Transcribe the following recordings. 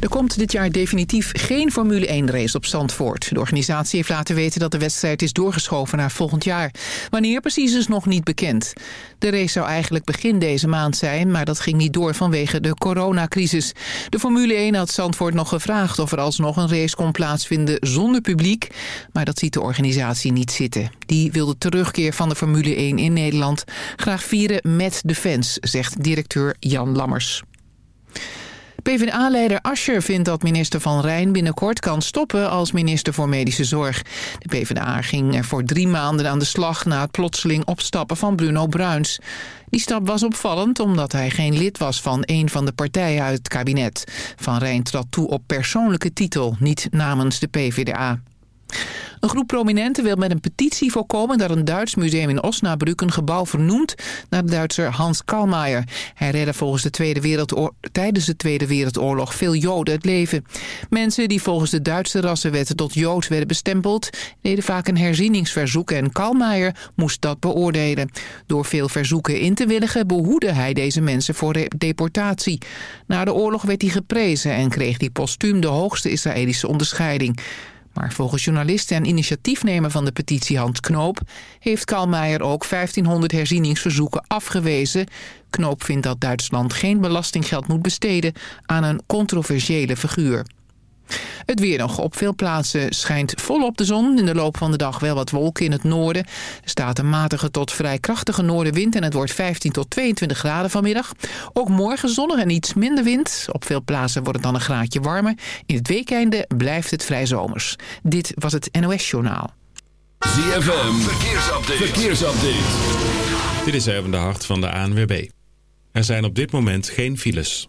Er komt dit jaar definitief geen Formule 1-race op Zandvoort. De organisatie heeft laten weten dat de wedstrijd is doorgeschoven naar volgend jaar. Wanneer precies is nog niet bekend. De race zou eigenlijk begin deze maand zijn, maar dat ging niet door vanwege de coronacrisis. De Formule 1 had Zandvoort nog gevraagd of er alsnog een race kon plaatsvinden zonder publiek. Maar dat ziet de organisatie niet zitten. Die wil de terugkeer van de Formule 1 in Nederland graag vieren met de fans, zegt directeur Jan Lammers. PvdA-leider Ascher vindt dat minister Van Rijn binnenkort kan stoppen als minister voor Medische Zorg. De PvdA ging er voor drie maanden aan de slag na het plotseling opstappen van Bruno Bruins. Die stap was opvallend omdat hij geen lid was van een van de partijen uit het kabinet. Van Rijn trad toe op persoonlijke titel, niet namens de PvdA. Een groep prominenten wil met een petitie voorkomen dat een Duits museum in Osnabrück een gebouw vernoemt naar de Duitser Hans Kalmaier. Hij redde volgens de Tweede Wereldoorlog, tijdens de Tweede Wereldoorlog veel Joden het leven. Mensen die volgens de Duitse rassenwetten tot Jood werden bestempeld, deden vaak een herzieningsverzoek en Kalmaier moest dat beoordelen. Door veel verzoeken in te willigen behoedde hij deze mensen voor deportatie. Na de oorlog werd hij geprezen en kreeg hij postuum de hoogste Israëlische onderscheiding. Maar volgens journalisten en initiatiefnemer van de petitie Hans Knoop... heeft Kalmeijer ook 1500 herzieningsverzoeken afgewezen. Knoop vindt dat Duitsland geen belastinggeld moet besteden aan een controversiële figuur. Het weer nog. Op veel plaatsen schijnt volop de zon. In de loop van de dag wel wat wolken in het noorden. Er staat een matige tot vrij krachtige noordenwind... en het wordt 15 tot 22 graden vanmiddag. Ook morgen zonnig en iets minder wind. Op veel plaatsen wordt het dan een graadje warmer. In het weekende blijft het vrij zomers. Dit was het NOS Journaal. ZFM, verkeersupdate. verkeersupdate. Dit is even de hart van de ANWB. Er zijn op dit moment geen files.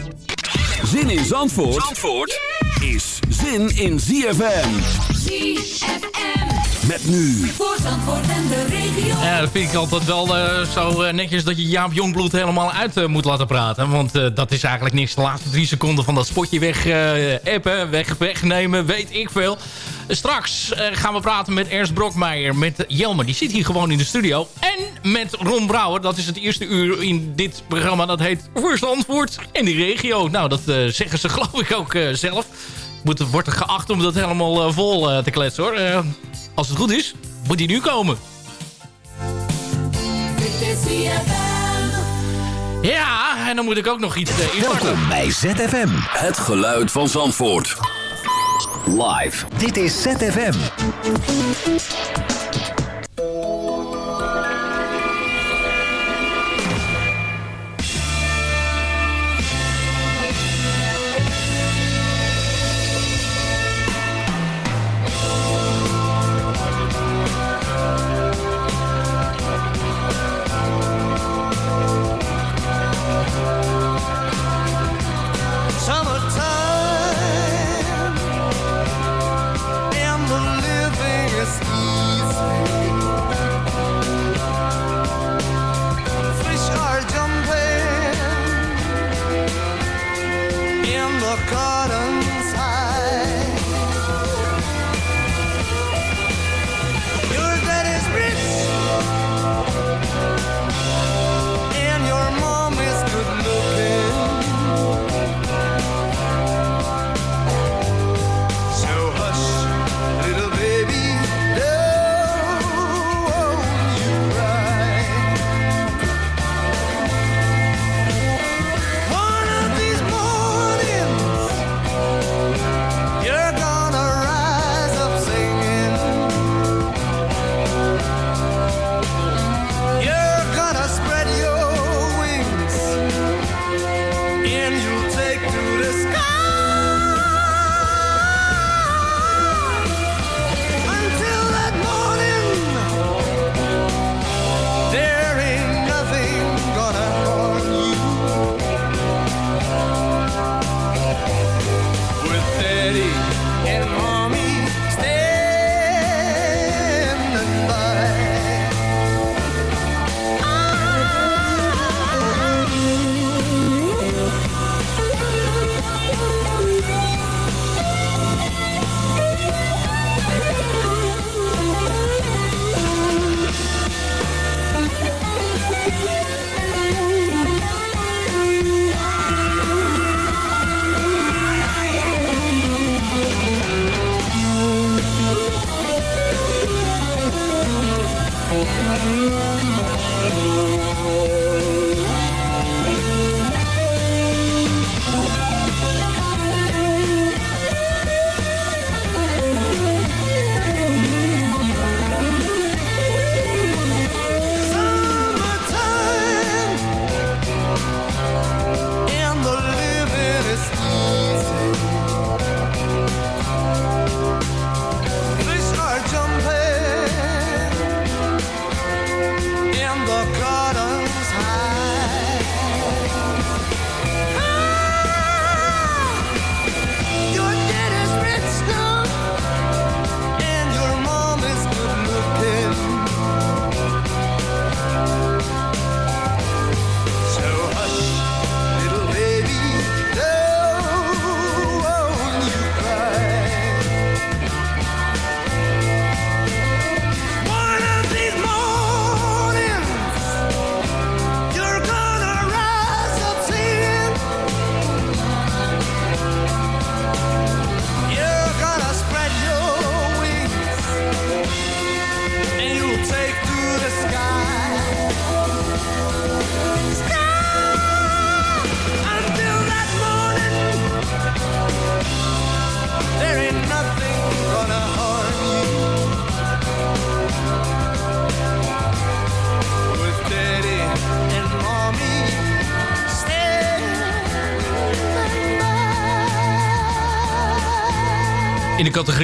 Zin in Zandvoort, Zandvoort is zin in ZFM. ZFM. Met nu. Voor Zandvoort en de regio. Ja, dat vind ik altijd wel uh, zo uh, netjes dat je Jaap Jongbloed helemaal uit uh, moet laten praten. Want dat is eigenlijk niks. De laatste drie seconden van dat spotje weg appen, weg, wegnemen, weet ik veel. Straks gaan we praten met Ernst Brokmeijer, met Jelmer. Die zit hier gewoon in de studio. En met Ron Brouwer. Dat is het eerste uur in dit programma. Dat heet Voor Zandvoort en de regio. Nou, dat zeggen ze geloof ik ook zelf. Moet, wordt er geacht om dat helemaal vol te kletsen hoor. als het goed is, moet hij nu komen. Ja, en dan moet ik ook nog iets uh, Welkom bij ZFM. Het geluid van Zandvoort. Live. Dit is ZFM. sky.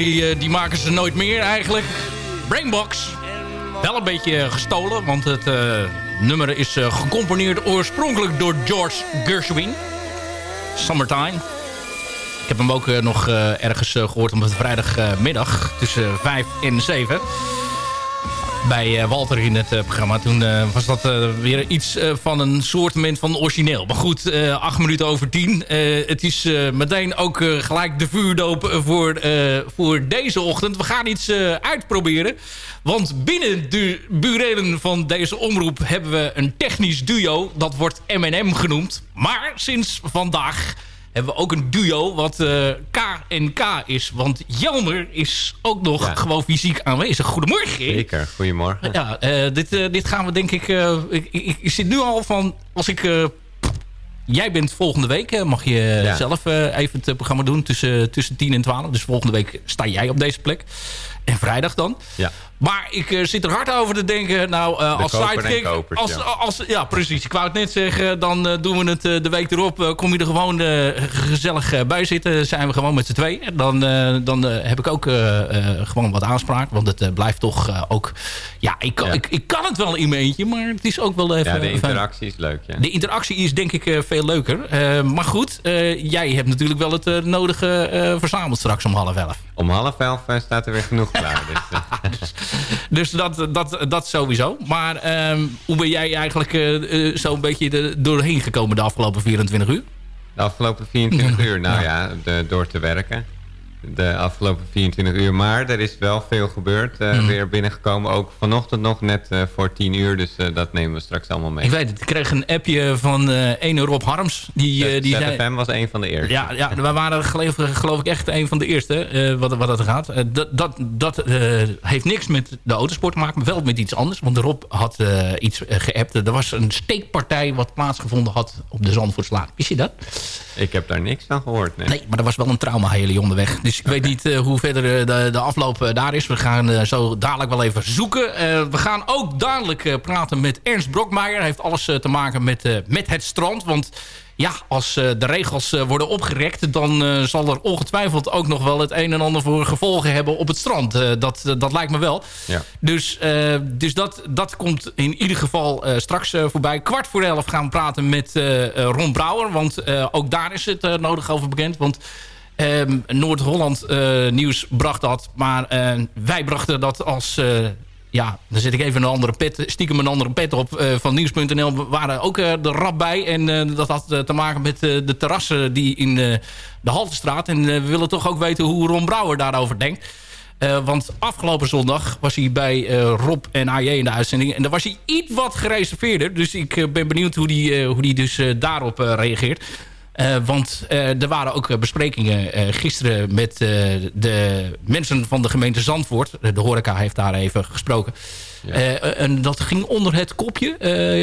Eh, die maken ze nooit meer eigenlijk. Brainbox. Wel een beetje gestolen, want het eh, nummer is eh, gecomponeerd oorspronkelijk door George Gershwin. Summertime. Ik heb hem ook eh, nog eh, ergens eh, gehoord op vrijdagmiddag tussen 5 en 7 bij eh, Walter in het eh, programma. Toen eh, was dat weer iets van een soortement van origineel. Maar goed, acht minuten over tien. Het is meteen ook gelijk de vuurdoop voor, voor deze ochtend. We gaan iets uitproberen. Want binnen de burelen van deze omroep hebben we een technisch duo. Dat wordt M&M genoemd. Maar sinds vandaag hebben we ook een duo wat eh, K en K is. Want Jelmer is ook nog gewoon fysiek aanwezig. Goedemorgen. Zeker, goedemorgen. Ja, eh, dit, eh, dit gaan we denk ik, ik, ik... Ik zit nu al van... Als ik... jij bent volgende week. mag je Ja. zelf even het programma doen tussen, tussen 10 en 12. Dus volgende week sta jij op deze plek. En vrijdag dan. Ja. Maar ik eh, zit er hard over te denken. Nou, eh, De als sidekick... kopers, als, ja. als, ja, precies. Ik wou het net zeggen. Dan eh, doen we het de week erop. kom je er gewoon gezellig bij zitten. Zijn we gewoon met z'n twee. Dan, dan heb ik ook gewoon wat aanspraak. Want het blijft toch ook... Ja, ik, kan- Ik, ik kan het wel in mijn eentje. Maar het is ook wel even... Ja, de interactie is leuk, ja. de interactie is denk ik veel leuker. Maar goed, jij hebt natuurlijk wel het nodige verzameld straks om half elf. Om half elf staat er weer genoeg klaar. Dus, eh, Dus dat, dat, dat sowieso. Maar ehm, hoe ben jij eigenlijk eh, eh, zo'n beetje er doorheen gekomen de afgelopen 24 uur? de afgelopen 24 uur, nou ja, de, door te werken. De afgelopen 24 uur. Maar er is wel veel gebeurd. eh, Mhm. Weer binnengekomen. Ook vanochtend nog net eh, voor 10 uur. Dus eh, dat nemen we straks allemaal mee. Ik weet het, ik kreeg een appje van ene Rob Harms. Die, die zei, ZFM was een van de eerste. Ja, ja we waren geloof, geloof ik echt een van de eerste wat, wat dat gaat. Dat dat, dat heeft niks met de autosport te maken, maar wel met iets anders. Want Rob had iets geappt. Er was een steekpartij wat plaatsgevonden had op de Zandvoortslaan. Wist je dat? Ik heb daar niks van gehoord. Nee. Nee, maar er was wel een trauma heli onderweg. Dus ik weet niet eh, hoe verder eh, de, de afloop eh, daar is. We gaan zo dadelijk wel even zoeken. We gaan ook dadelijk praten met Ernst Brokmeijer. Hij heeft alles te maken met, met het strand. Want ja, als de regels worden opgerekt... dan zal er ongetwijfeld ook nog wel het een en ander voor gevolgen hebben op het strand. Dat, dat lijkt me wel. Ja. Dus, dus dat, dat komt in ieder geval straks voorbij. Kwart voor elf gaan we praten met Ron Brouwer. Want ook daar is het nodig over bekend. Want ehm, Noord-Holland eh, nieuws bracht dat. Maar eh, wij brachten dat als... eh, ja, dan zet ik even een andere pet, stiekem een andere pet op van Nieuws.nl. We waren ook de rap bij. En dat had te maken met de terrassen die in de Haltestraat. En we willen toch ook weten hoe Ron Brouwer daarover denkt. Want afgelopen zondag was hij bij Rob en AJ in de uitzending. En daar was hij iets wat gereserveerder. Dus ik ben benieuwd hoe hij hoe die dus daarop reageert. Eh, want eh, er waren ook eh, besprekingen gisteren met de mensen van de gemeente Zandvoort. De horeca heeft daar even gesproken. En dat ging onder het kopje,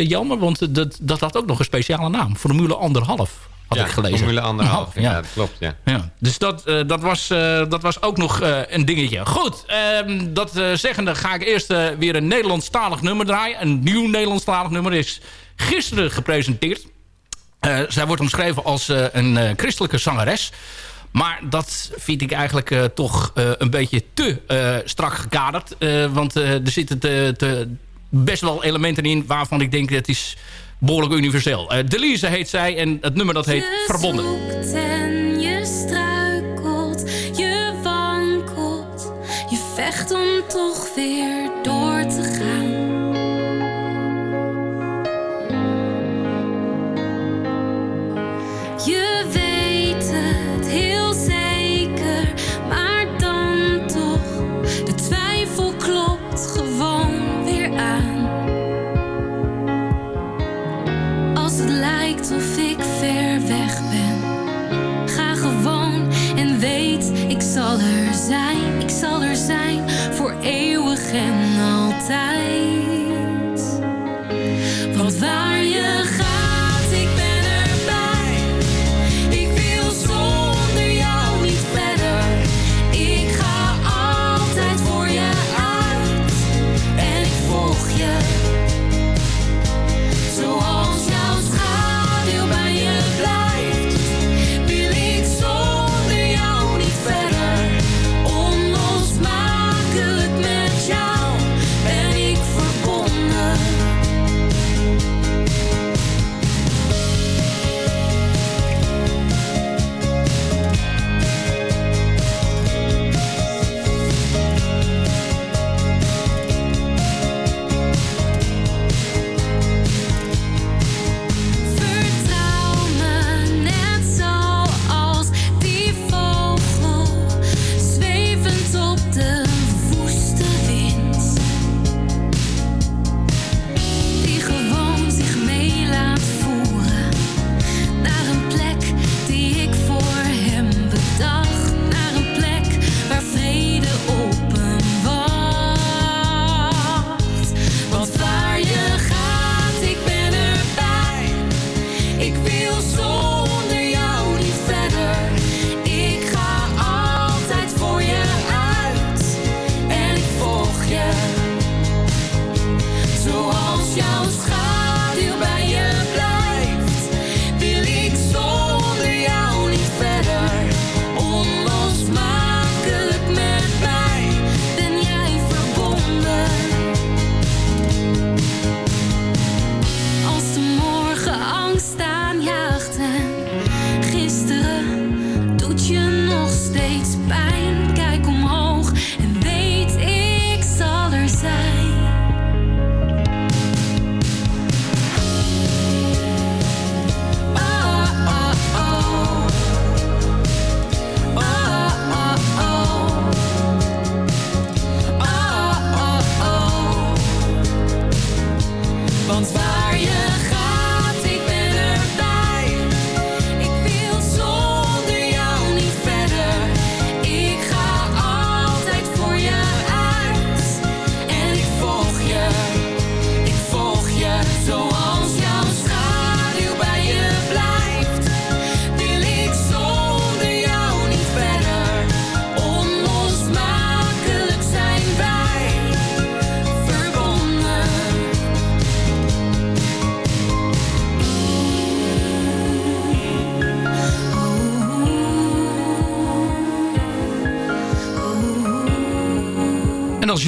jammer, want dat, dat had ook nog een speciale naam. Formule anderhalf, had ja, ik gelezen. Formule anderhalf, Ja, dat klopt, ja. Ja, dus dat, dat, was, dat was ook nog een dingetje. Goed, ehm, dat zeggende ga ik eerst weer een Nederlandstalig nummer draaien. Een nieuw Nederlandstalig nummer is gisteren gepresenteerd. Eh, zij wordt omschreven als eh, een eh, christelijke zangeres. Maar dat vind ik eigenlijk toch een beetje te strak gekaderd. Want er zitten te, te best wel elementen in waarvan ik denk dat is behoorlijk universeel. Eh Delise heet zij en het nummer dat heet Verbonden. Zal er zijn voor eeuwig en altijd.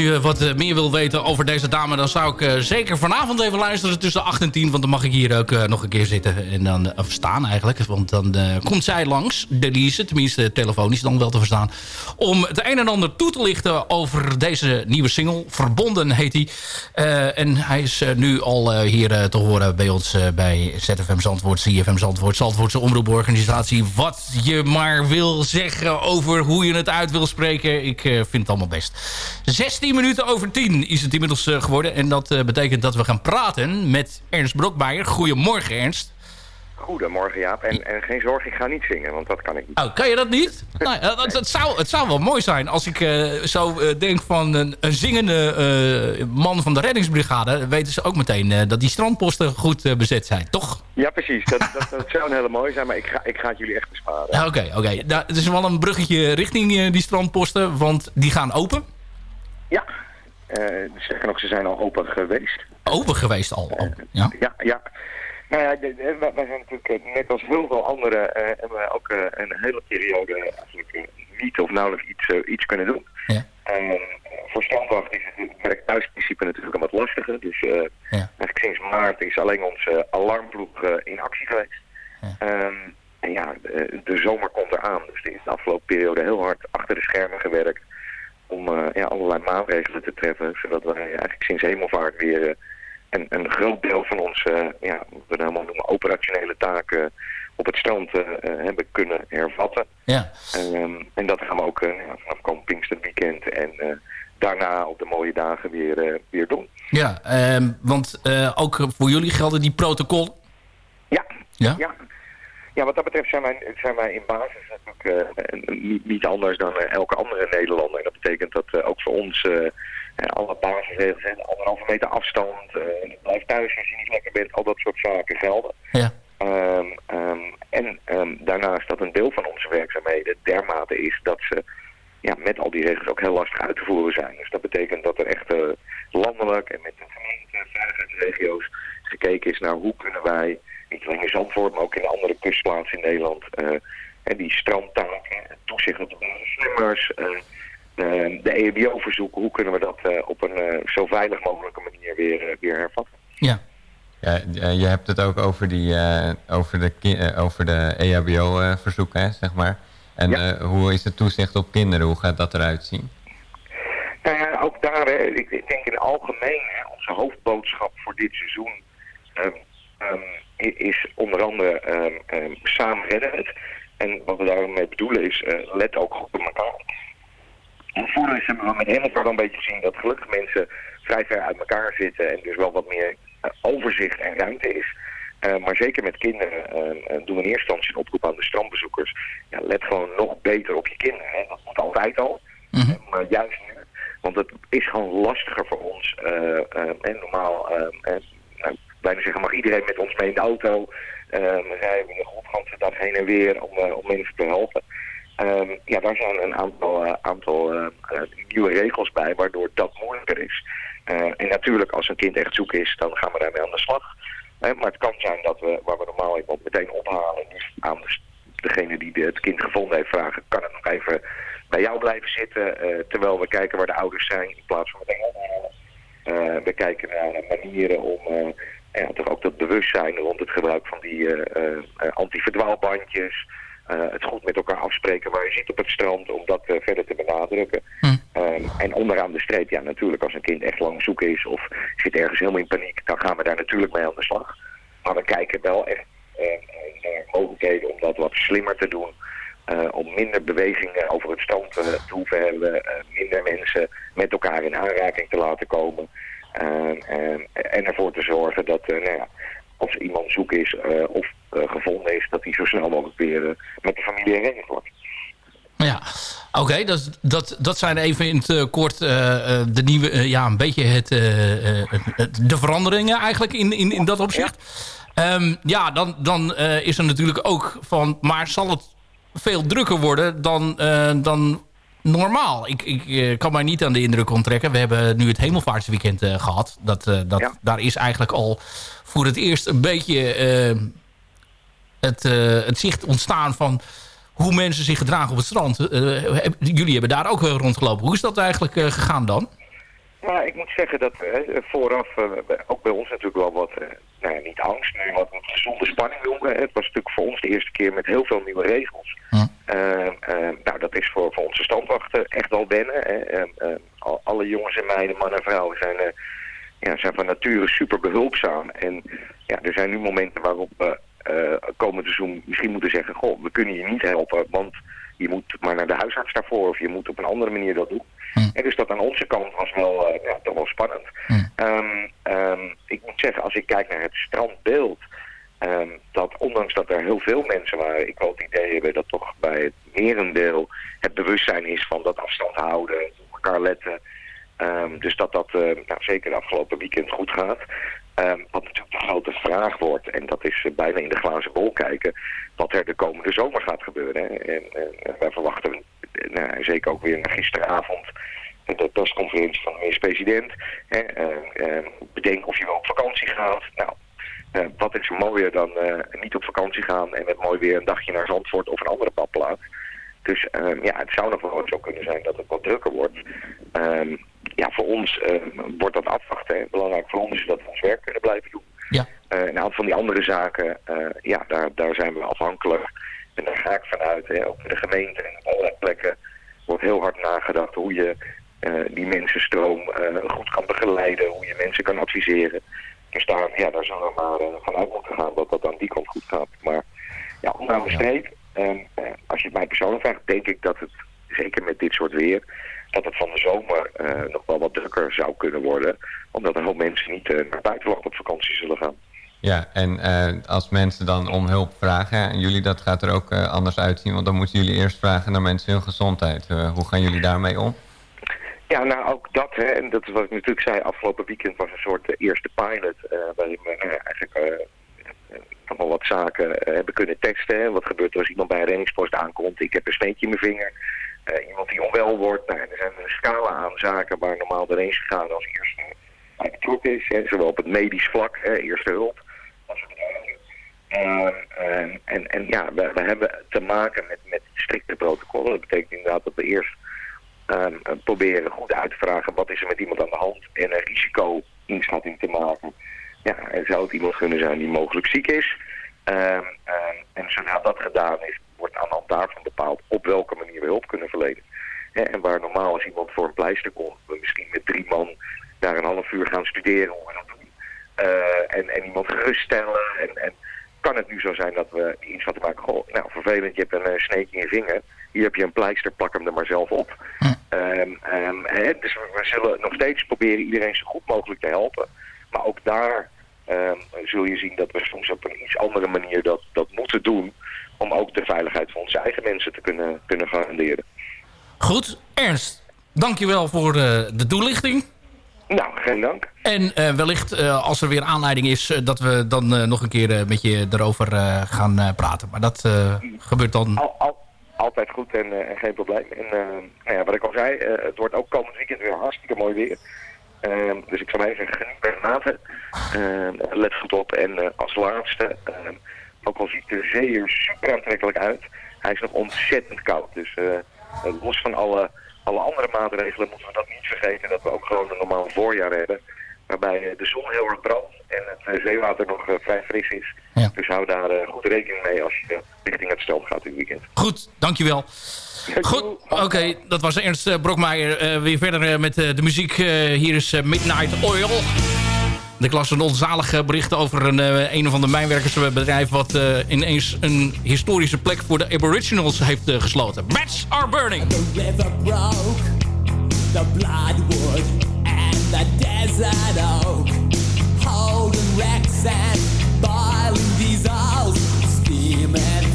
Je wat eh, meer wil weten over deze dame... dan zou ik eh, zeker vanavond even luisteren tussen 8 en 10. Want dan mag ik hier ook eh, nog een keer zitten. En dan, of staan eigenlijk. Want dan eh, komt zij langs, Denise. Tenminste, telefonisch dan wel te verstaan. Om het een en ander toe te lichten over deze nieuwe single. Verbonden heet hij. Eh, en hij is eh, nu al eh, hier eh, te horen bij ons eh, bij ZFM Zandvoort, CFM Zandvoort, Zandvoortse omroeporganisatie. Wat je maar wil zeggen over hoe je het uit wil spreken. Ik eh, vind het allemaal best. 16 minuten over 10 is het inmiddels eh, geworden. En dat eh, betekent dat we gaan praten met Ernst Brokmeijer. Goedemorgen Ernst. goedemorgen Jaap. En, en geen zorg, ik ga niet zingen, want dat kan ik niet. Oh, kan je dat niet? nou, ja, dat, het, zou, het zou wel mooi zijn als ik eh, zo eh, denk van een, een zingende eh, man van de reddingsbrigade. weten ze ook meteen eh, dat die strandposten goed eh, bezet zijn, toch? Ja, precies. Dat, dat, dat zou een hele mooie zijn, maar ik ga, ik ga het jullie echt besparen. Ja, Oké, oké. Nou, het is wel een bruggetje richting eh, die strandposten, want die gaan open. Ja, Eh zeggen nog, ze zijn al open geweest. Open geweest al. al. Ja. Ja, ja. Nou ja, de- wij wij zijn natuurlijk eh, net als heel veel anderen eh, hebben we ook eh, een hele periode eigenlijk eh, niet of nauwelijks iets, eh, iets kunnen doen. Ja. Eh, voor standwacht is het werk thuisprincipe natuurlijk een wat lastiger. Dus eh, eigenlijk sinds maart is alleen onze alarmploeg eh, in actie geweest. Ehm, en ja, de, de zomer komt eraan. Dus er is de afgelopen periode heel hard achter de schermen gewerkt om eh, ja, allerlei maatregelen te treffen. Zodat wij eigenlijk sinds hemelvaart weer eh, een, een groot deel van onze, ja, wat we nou maar noemen, operationele taken op het strand eh, eh, hebben kunnen hervatten. Ja. Ehm, en dat gaan we ook eh, ja, vanaf komend Pinksterweekend en eh, daarna op de mooie dagen weer, eh, weer doen. Ja, ehm, want eh, ook voor jullie gelden die protocollen. Ja. Ja? Ja. Ja, wat dat betreft zijn wij, zijn wij in basis natuurlijk eh, niet, niet anders dan eh, elke andere Nederlander. En dat betekent dat eh, ook voor ons alle basisregels zijn, anderhalve meter afstand, blijf thuis als je niet lekker bent, al dat soort zaken gelden. Ja. Ehm, ehm, en ehm, daarnaast dat een deel van onze werkzaamheden dermate is dat ze ja, met al die regels ook heel lastig uit te voeren zijn. Dus dat betekent dat er echt landelijk en met de gemeente, veiligheidsregio's gekeken is naar hoe kunnen wij, niet alleen in Zandvoort, maar ook in de andere kustplaatsen in Nederland, eh, en die strandtaken, toezicht op de basisslimmers, eh de, de EHBO-verzoeken, hoe kunnen we dat eh, op een eh, zo veilig mogelijke manier weer, eh, weer hervatten. Ja. Ja, eh, je hebt het ook over, die, eh, over de, eh, over de EHBO-verzoeken, hè, zeg maar. En eh, hoe is het toezicht op kinderen? Hoe gaat dat eruit zien? Nou ja, ook daar, hè, ik, denk in het algemeen, hè, onze hoofdboodschap voor dit seizoen ehm, ehm, is onder andere ehm, ehm, samen redden het. En wat we daarmee bedoelen is, eh, let ook goed op elkaar. En voordat hebben we met Hamilton een beetje gezien dat gelukkig mensen vrij ver uit elkaar zitten en dus wel wat meer eh, overzicht en ruimte is. Eh, maar zeker met kinderen ehm, eh, doen we in eerste instantie een oproep aan de strandbezoekers. Ja, let gewoon nog beter op je kinderen. Hè. Dat moet altijd al. Mhm. Maar juist nu. Want het is gewoon lastiger voor ons. en normaal, bijna zeggen, mag iedereen met ons mee in de auto. We rijden de godganse heen en weer om, eh, mensen te helpen. Ehm, ja, daar zijn een aantal, eh, aantal nieuwe regels bij, waardoor dat moeilijker is. En natuurlijk, als een kind echt zoek is, dan gaan we daarmee aan de slag. Maar het kan zijn dat we, waar we normaal iemand meteen ophalen, aan de, degene die het kind gevonden heeft vragen, kan het nog even bij jou blijven zitten, terwijl we kijken waar de ouders zijn, in plaats van meteen ophalen. We kijken naar manieren om ja, toch ook dat bewustzijn rond het gebruik van die eh, eh, eh, anti-verdwaalbandjes, het goed met elkaar afspreken waar je zit op het strand, om dat verder te benadrukken. Ehm, en onderaan de streep, ja natuurlijk, als een kind echt lang zoek is of zit ergens helemaal in paniek, dan gaan we daar natuurlijk mee aan de slag. Maar we kijken wel echt naar mogelijkheden om dat wat slimmer te doen. om minder bewegingen over het strand te hoeven hebben. minder mensen met elkaar in aanraking te laten komen. En ervoor te zorgen dat eh, nou ja, als iemand zoek is eh, of eh, gevonden is, dat hij zo snel mogelijk weer met de familie herenigd wordt. Ja, oké. dat, dat, dat zijn even in het kort de nieuwe, ja, een beetje het, de veranderingen eigenlijk in, in, in dat opzicht. Ehm, ja, dan, dan is er natuurlijk ook van, maar zal het veel drukker worden dan, dan normaal? Ik, ik eh, kan mij niet aan de indruk onttrekken. We hebben nu het hemelvaartsweekend eh, gehad. Dat, eh, dat, Daar is eigenlijk al voor het eerst een beetje het, het zicht ontstaan van hoe mensen zich gedragen op het strand. Jullie hebben daar ook rondgelopen. Hoe is dat eigenlijk gegaan dan? Ja, ik moet zeggen dat eh, vooraf eh, ook bij ons natuurlijk wel wat, eh, nou ja, niet angst, maar wat gezonde spanning noemen. Het was natuurlijk voor ons de eerste keer met heel veel nieuwe regels. Eh, eh, nou, dat is voor, voor onze standwachten echt wel wennen. Hè. Eh, eh, al- alle jongens en meiden, mannen en vrouwen zijn, ja, zijn van nature super behulpzaam. En ja, er zijn nu momenten waarop we eh, komend seizoen misschien moeten zeggen... goh, we kunnen je niet helpen, want je moet maar naar de huisarts daarvoor... of je moet op een andere manier dat doen. En dus dat aan onze kant was wel, eh, ja, toch wel spannend. Ehm, ehm, ik moet zeggen, als ik kijk naar het strandbeeld... ehm, dat ondanks dat heel veel mensen waar ik wel het idee hebben dat toch bij het merendeel het bewustzijn is van dat afstand houden, op elkaar letten. Dus dat dat eh, nou, zeker de afgelopen weekend goed gaat. Ehm, wat natuurlijk de grote vraag wordt, en dat is eh, bijna in de glazen bol kijken, wat er de komende zomer gaat gebeuren. Hè. En, en wij verwachten nou, zeker ook weer gisteravond de persconferentie van de minister-president. hè, eh, eh, Bedenk of je wel op vakantie gaat. Nou, eh, wat is er mooier dan eh, niet op vakantie gaan en met mooi weer een dagje naar Zandvoort of een andere badplaats. Dus ehm, ja, het zou nog wel zo kunnen zijn dat het wat drukker wordt. Ehm, ja, voor ons ehm, wordt dat afwachten. Hè. Belangrijk voor ons is dat we ons werk kunnen blijven doen. Ja. Eh, een aantal van die andere zaken, eh, ja, daar, daar zijn we afhankelijk. En daar ga ik vanuit, hè, ook in de gemeente en op allerlei plekken wordt heel hard nagedacht hoe je eh, die mensenstroom eh, goed kan begeleiden, hoe je mensen kan adviseren. Dus daar, ja, daar zullen we maar eh, vanuit moeten gaan dat dat aan die kant goed gaat. Maar ja, onderaan de streep, eh, als je het mij persoonlijk vraagt, denk ik dat het, zeker met dit soort weer, dat het van de zomer eh, nog wel wat drukker zou kunnen worden. Omdat een hoop mensen niet eh, naar buitenland op vakantie zullen gaan. Ja, en eh, als mensen dan om hulp vragen, en jullie, dat gaat er ook anders uitzien, want dan moeten jullie eerst vragen naar mensen hun gezondheid. Hoe gaan jullie daarmee om? Ja, nou ook dat, hè, en dat is wat ik natuurlijk zei, afgelopen weekend was een soort eerste pilot, waarin we eigenlijk wel wat zaken hebben kunnen testen. Hè. Wat gebeurt er als iemand bij een reddingspost aankomt, ik heb een sneetje in mijn vinger, eh, iemand die onwel wordt. Nou, er zijn een scala aan zaken waar normaal doorheen gegaan als eerste bij betrokken is, hè, zowel op het medisch vlak, hè, eerste hulp, als het. Ehm, en, en, en ja, we, hebben te maken met, met strikte protocollen. Dat betekent inderdaad dat we eerst ehm, eh, proberen goed uit te vragen wat is er met iemand aan de hand en een risico-inschatting te maken. Ja, en zou het iemand kunnen zijn die mogelijk ziek is? Ehm, ehm, en zodra dat gedaan is, wordt aan de hand daarvan bepaald op welke manier we hulp kunnen verlenen. Hè, en waar normaal als iemand voor een pleister komt, we misschien met drie man daar een half uur gaan studeren hoe we dat doen. Eh, en, en iemand geruststellen. En, en kan het nu zo zijn dat we die inschatting maken, goh, nou vervelend, je hebt een sneetje in je vinger. Hier heb je een pleister, plak hem er maar zelf op. Ehm, ehm, hè, dus we, we zullen nog steeds proberen iedereen zo goed mogelijk te helpen. Maar ook daar ehm, zul je zien dat we soms op een iets andere manier dat, dat moeten doen. Om ook de veiligheid van onze eigen mensen te kunnen, kunnen garanderen. Goed, Ernst, dankjewel voor eh, de toelichting. Nou, geen dank. En eh, wellicht eh, als er weer aanleiding is... dat we dan nog een keer met je erover gaan praten. Maar dat gebeurt dan... Al, al, altijd goed en, en geen probleem. En nou ja, wat ik al zei, het wordt ook komend weekend weer hartstikke mooi weer. Ehm, dus ik zou mij zeggen, geniet let goed op. En eh, als laatste, ehm, ook al ziet de zee er super aantrekkelijk uit, hij is nog ontzettend koud. Dus eh, eh, los van alle, alle andere maatregelen moeten we dat niet vergeten, dat we ook gewoon een normaal voorjaar hebben. Waarbij de zon heel erg brandt en het zeewater nog vrij fris is. Dus hou daar eh, goed rekening mee als je richting het strand gaat dit weekend. Goed, dankjewel. Goed, oké, dat was Ernst eh, Brokmeijer. Eh, weer verder met eh, de muziek. Eh, hier is Midnight Oil. Ik las een onzalig bericht over een, eh, een of ander mijnwerkersbedrijf... wat eh, ineens een historische plek voor de aboriginals heeft gesloten. Match are burning. The river broke, the bloodwood and the desert oak. Holding wrecks and Yeah.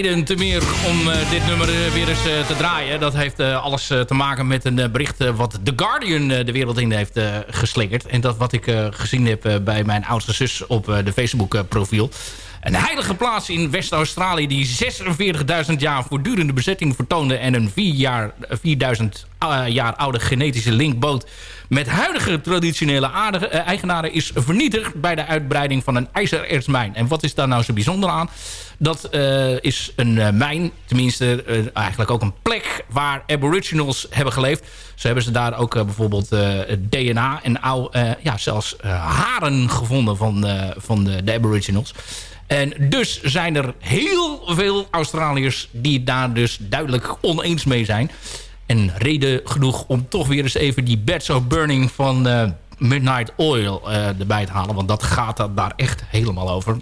Te meer om eh, dit nummer eh, weer eens eh, te draaien. Dat heeft alles te maken met een bericht wat The Guardian de wereld in heeft geslingerd. En dat wat ik gezien heb bij mijn oudste zus op de Facebook profiel. Een heilige plaats in West-Australië die 46.000 jaar voortdurende bezetting vertoonde... en een 4 jaar, 4000 eh, jaar oude genetische link bood... met huidige traditionele aardige, eh, eigenaren is vernietigd... bij de uitbreiding van een ijzerertsmijn. En wat is daar nou zo bijzonder aan? Dat eh, is een mijn, tenminste eigenlijk ook een plek... waar aboriginals hebben geleefd. Zo hebben ze daar ook bijvoorbeeld DNA en oude, ja, zelfs haren gevonden van, van de aboriginals... En dus zijn er heel veel Australiërs die daar dus duidelijk oneens mee zijn. En reden genoeg om toch weer eens even die Beds of Burning van eh, Midnight Oil eh, erbij te halen. Want dat gaat daar echt helemaal over.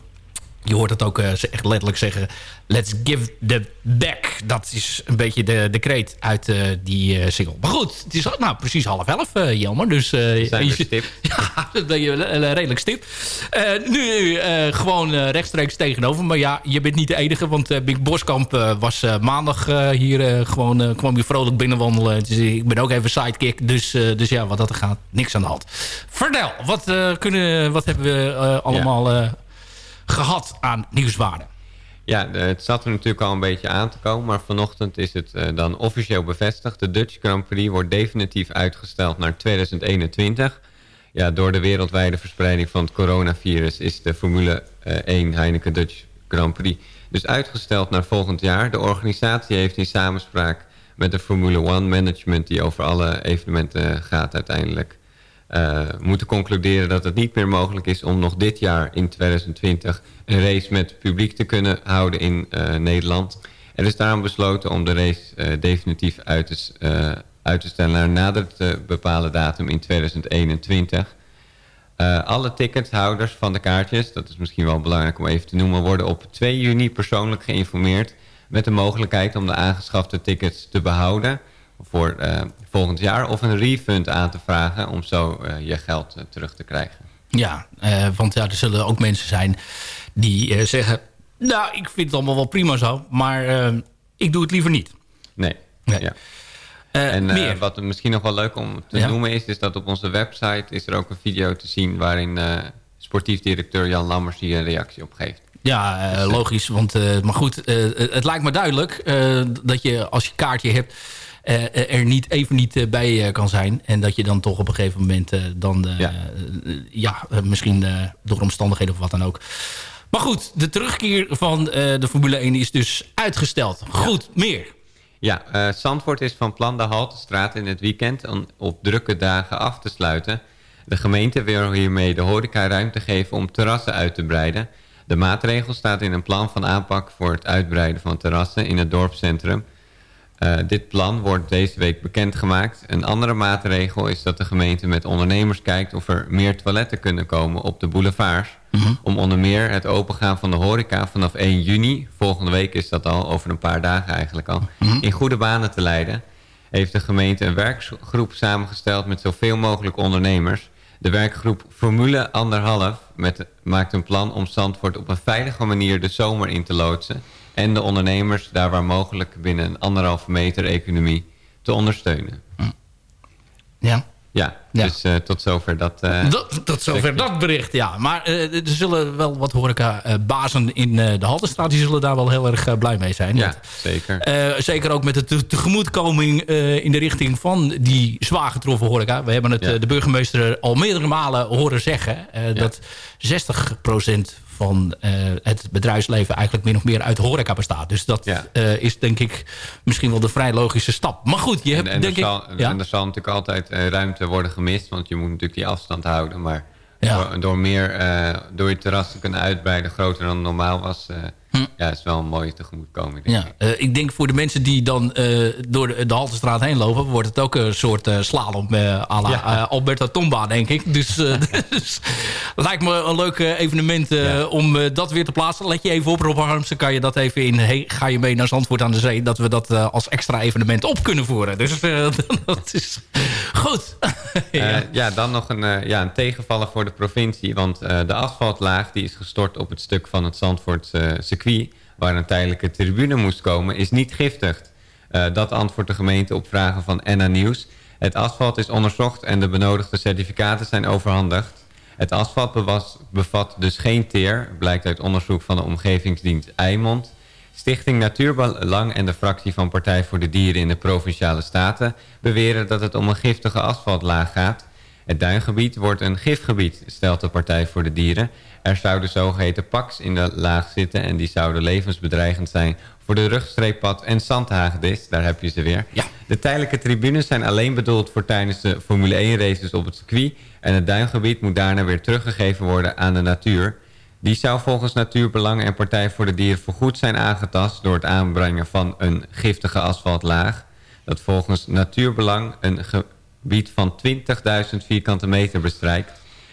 Je hoort het ook eh, echt letterlijk zeggen... Let's give the back. Dat is een beetje de, de kreet uit eh, die eh, single. Maar goed, het is nou, precies half elf, Jelmer. Dus, Zijn je- stip? ja, dat ben je redelijk stip. Nu gewoon rechtstreeks tegenover. Maar ja, je bent niet de enige. Want Big Boskamp was maandag hier gewoon... kwam hier vrolijk binnenwandelen. Dus ik ben ook even sidekick. Dus, dus ja, wat dat er gaat, niks aan de hand. Vertel, wat, kunnen, wat hebben we allemaal gehad aan nieuwswaarde? Ja, de- het zat er natuurlijk al een beetje aan te komen, maar vanochtend is het eh, dan officieel bevestigd. De Dutch Grand Prix wordt definitief uitgesteld naar 2021. Ja, door de wereldwijde verspreiding van het coronavirus is de Formule eh, 1 Heineken Dutch Grand Prix dus uitgesteld naar volgend jaar. De organisatie heeft in samenspraak met de Formule 1 management die over alle evenementen gaat uiteindelijk eh, moeten concluderen dat het niet meer mogelijk is om nog dit jaar in 2020 een race met publiek te kunnen houden in eh, Nederland. Er is daarom besloten om de race eh, definitief uit te, eh, uit te stellen naar nader te bepalen datum in 2021. Eh, alle tickethouders van de kaartjes, dat is misschien wel belangrijk om even te noemen, worden op 2 juni persoonlijk geïnformeerd met de mogelijkheid om de aangeschafte tickets te behouden voor eh, volgend jaar of een refund aan te vragen om zo eh, je geld eh, terug te krijgen. Ja, want ja, er zullen ook mensen zijn die zeggen... nou, ik vind het allemaal wel prima zo, maar ik doe het liever niet. Nee. Nee. Ja. En wat misschien nog wel leuk om te Ja. noemen is, is dat op onze website is er ook een video te zien waarin sportief directeur Jan Lammers hier een reactie op geeft. Ja, eh, logisch. Want, maar goed, het lijkt me duidelijk dat je als je kaartje hebt... eh, er niet, even niet eh, bij eh, kan zijn. En dat je dan toch op een gegeven moment dan... Ja. ja, misschien door omstandigheden of wat dan ook. Maar goed, de terugkeer van de Formule 1 is dus uitgesteld. Goed, meer. Ja, eh Zandvoort is van plan de Haltestraat in het weekend op drukke dagen af te sluiten. De gemeente wil hiermee de horeca ruimte geven om terrassen uit te breiden. De maatregel staat in een plan van aanpak voor het uitbreiden van terrassen in het dorpscentrum. Eh, dit plan wordt deze week bekendgemaakt. Een andere maatregel is dat de gemeente met ondernemers kijkt of er meer toiletten kunnen komen op de boulevards. Om onder meer het opengaan van de horeca vanaf 1 juni, volgende week is dat al, over een paar dagen eigenlijk al, in goede banen te leiden. Heeft de gemeente een werkgroep samengesteld met zoveel mogelijk ondernemers. De werkgroep Formule Anderhalf met, maakt een plan om Zandvoort op een veilige manier de zomer in te loodsen. En de ondernemers daar waar mogelijk binnen een anderhalve meter economie te ondersteunen. Ja. Ja, Ja. dus eh, tot zover dat... eh, Dat, tot zover dat bericht, ja. Maar eh, er zullen wel wat horeca-bazen in de Haltestraat... die zullen daar wel heel erg blij mee zijn. ja, Want, zeker. zeker ook met de te- tegemoetkoming in de richting van die zwaar getroffen horeca. We hebben het Ja. de burgemeester al meerdere malen horen zeggen... dat 60% van eh, het bedrijfsleven eigenlijk min of meer uit de horeca bestaat. Dus dat Ja. eh, is denk ik misschien wel de vrij logische stap. Maar goed, je En, hebt en, denk er zal, ik... Ja? en er zal natuurlijk altijd eh, ruimte worden gemist, want je moet natuurlijk die afstand houden. Maar Ja. door, door meer, door je terras te kunnen uitbreiden, groter dan normaal was, eh, ja, is wel een mooie tegemoetkoming. Denk Hm. Ja, ik. eh, ik denk voor de mensen die dan eh, door de, de Haltestraat heen lopen... wordt het ook een soort eh slalom à la Ja. Alberto Tomba, denk ik. Dus, dus lijkt me een leuk evenement Ja. om dat weer te plaatsen. Let je even op, Rob Harms, kan je dat even in... Hey, ga je mee naar Zandvoort aan de Zee... dat we dat als extra evenement op kunnen voeren. Dus dat is goed. Eh, ja. ja, dan nog een, eh, ja, een tegenvaller voor de provincie. Want eh, de asfaltlaag die is gestort op het stuk van het Zandvoort eh, circuit... waar een tijdelijke tribune moest komen, is niet giftig. Eh, dat antwoordt de gemeente op vragen van NA Nieuws. Het asfalt is onderzocht en de benodigde certificaten zijn overhandigd. Het asfalt bevat dus geen teer, blijkt uit onderzoek van de omgevingsdienst Eimond... Stichting Natuurbelang en de fractie van Partij voor de Dieren in de Provinciale Staten beweren dat het om een giftige asfaltlaag gaat. Het duingebied wordt een gifgebied, stelt de Partij voor de Dieren. Er zouden zogeheten paks in de laag zitten en die zouden levensbedreigend zijn voor de rugstreeppad en zandhagedis. Daar heb je ze weer. Ja. De tijdelijke tribunes zijn alleen bedoeld voor tijdens de Formule 1 races op het circuit en het duingebied moet daarna weer teruggegeven worden aan de natuur. Die zou volgens Natuurbelang en Partij voor de Dieren voorgoed zijn aangetast... door het aanbrengen van een giftige asfaltlaag... dat volgens Natuurbelang een gebied van 20.000 vierkante meter bestrijkt.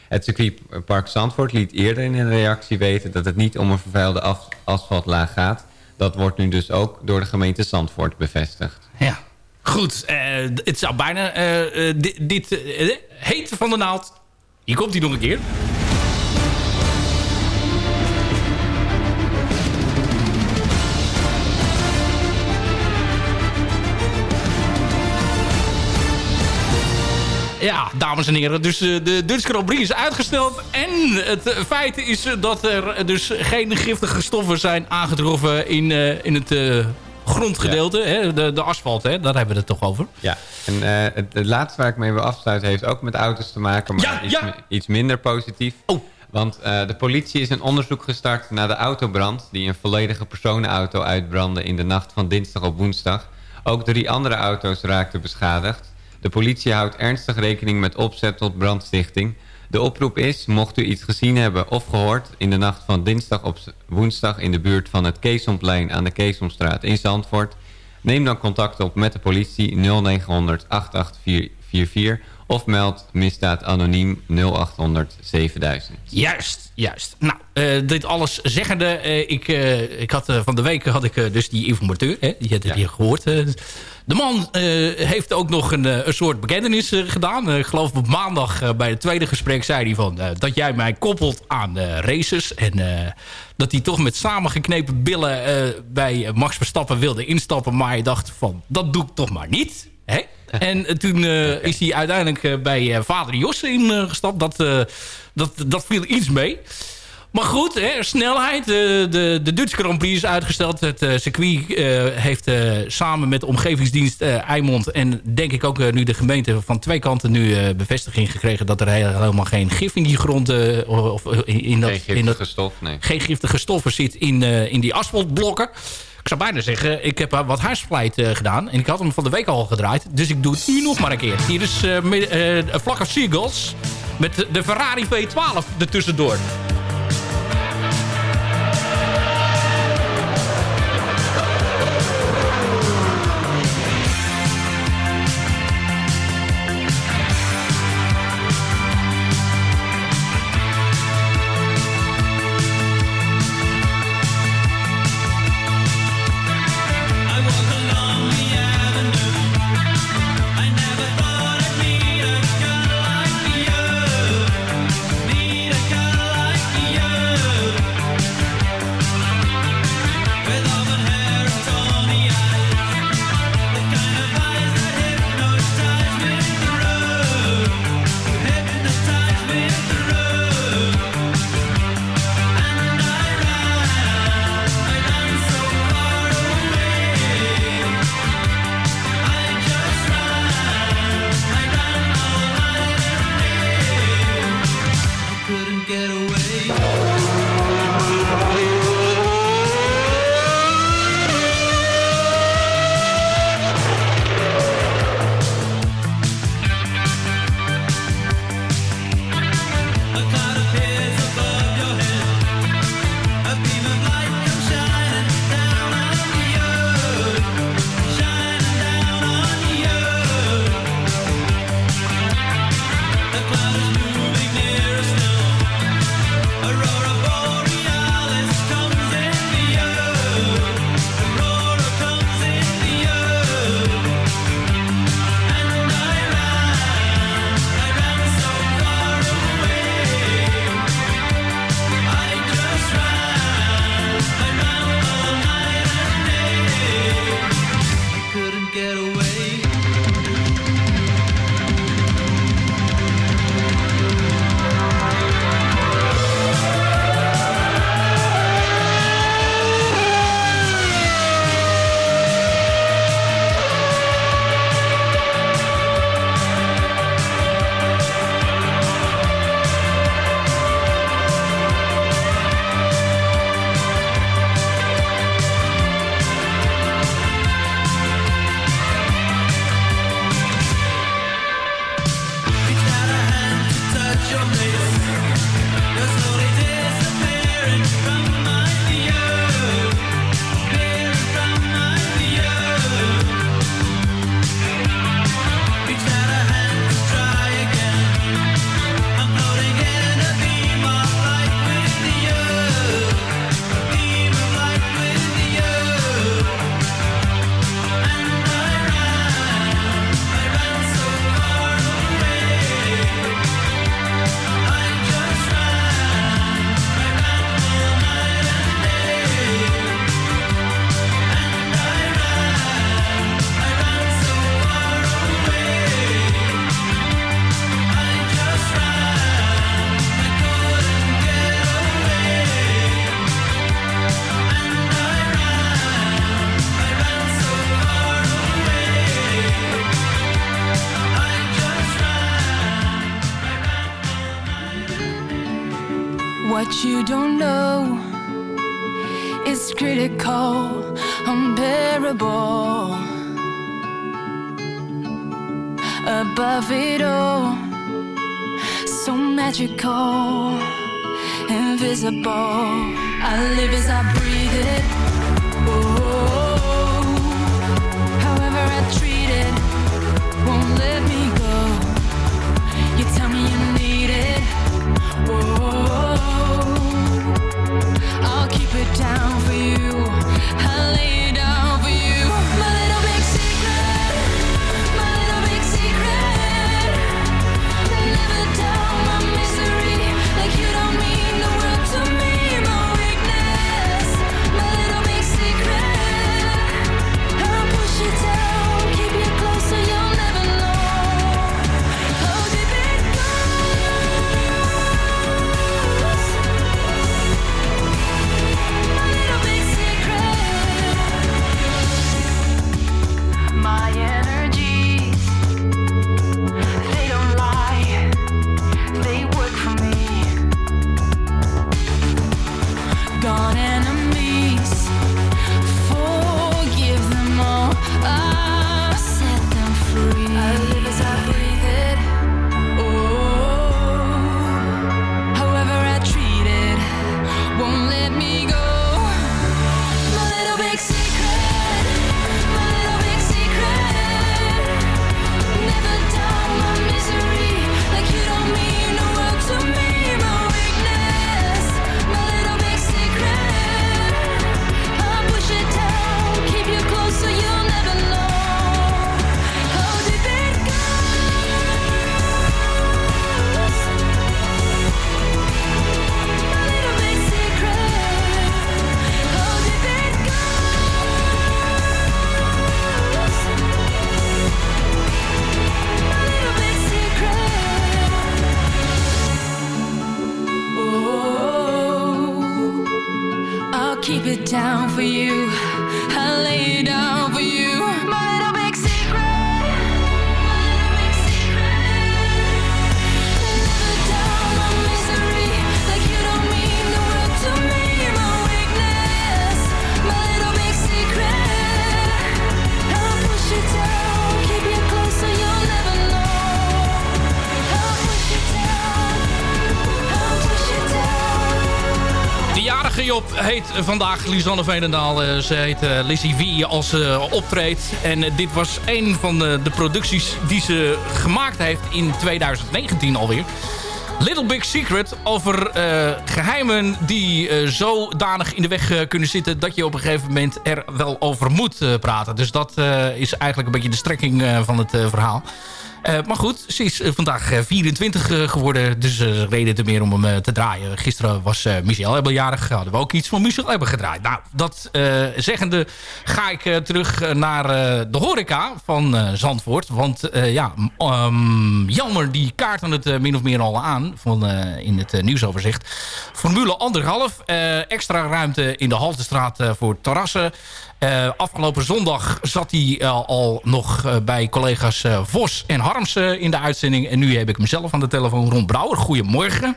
Het circuitpark Zandvoort liet eerder in een reactie weten... dat het niet om een vervuilde asfaltlaag gaat. Dat wordt nu dus ook door de gemeente Zandvoort bevestigd. Ja, goed. eh, het zou bijna eh, dit, heet van de naald. Hier komt hij nog een keer. Ja, dames en heren. Dus eh, de Dutch Grand Prix is uitgesteld. En het eh, feit is eh, dat er dus geen giftige stoffen zijn aangetroffen in, in het grondgedeelte. Hè? De, de asfalt, hè? daar hebben we het toch over. Ja, en eh, het, het laatste waar ik mee wil afsluiten heeft ook met auto's te maken, maar Ja, iets, ja. mi- iets minder positief. Oh. Want de politie is een onderzoek gestart naar de autobrand die een volledige personenauto uitbrandde in de nacht van dinsdag op woensdag. Ook drie andere auto's raakten beschadigd. De politie houdt ernstig rekening met opzet tot brandstichting. De oproep is, mocht u iets gezien hebben of gehoord... in de nacht van dinsdag op woensdag in de buurt van het Keesomplein aan de Keesomstraat in Zandvoort... neem dan contact op met de politie 0900 8844 of meld misdaad anoniem 0800 7000. Juist, juist. Nou, eh, dit alles zeggende, eh, ik, eh, ik had, van de week had ik dus die informateur, hè, die had Ja. je gehoord. eh. de man heeft ook nog een, een soort bekentenis eh, gedaan. Ik geloof op maandag bij het tweede gesprek zei hij van... dat jij mij koppelt aan races en dat hij toch met samengeknepen billen bij Max Verstappen wilde instappen. Maar hij dacht van, dat doe ik toch maar niet. Hè? En toen eh, is hij uiteindelijk eh, bij eh, vader Jos ingestapt. dat, dat, dat viel iets mee. Maar goed, hè, snelheid. De, de, de Dutch Grand Prix is uitgesteld. Het circuit heeft samen met de omgevingsdienst Eimond... en denk ik ook nu de gemeente van twee kanten nu bevestiging gekregen... dat er helemaal geen gif in die grond... of in, in dat, Geen in dat, giftige stof, nee. geen giftige stoffen zit in, in die asfaltblokken. Ik zou bijna zeggen, ik heb eh, wat haarsplijt eh, gedaan. En ik had hem van de week al gedraaid. Dus ik doe het nu nog maar een keer. Hier is met, eh, Flock of Seagulls. Met de Ferrari V12 ertussendoor. Heet vandaag Lisanne Veenendaal. Eh, Ze heet eh, Lizzie V als ze optreedt. En eh, dit was een van de, de producties die ze gemaakt heeft in 2019 alweer. Little Big Secret over eh, geheimen die eh, zodanig in de weg eh, kunnen zitten... dat je op een gegeven moment er wel over moet eh, praten. Dus dat eh, is eigenlijk een beetje de strekking eh, van het eh, verhaal. Eh, maar goed, ze is eh, vandaag eh, 24 eh, geworden. Dus reden te meer om hem te draaien. Gisteren was Michel Ebbe jarig. Hadden we ook iets van Michel Ebbe gedraaid. Nou, dat zeggende ga ik terug naar de horeca van Zandvoort. Want ja, m- ehm, Jelmer die kaarten het min of meer al aan. Van, in het nieuwsoverzicht. Formule anderhalf. extra ruimte in de Haltestraat voor terrassen. Eh, afgelopen zondag zat hij eh, al nog eh, bij collega's Vos en Harms in de uitzending. En nu heb ik hem zelf aan de telefoon. Ron Brouwer, goedemorgen.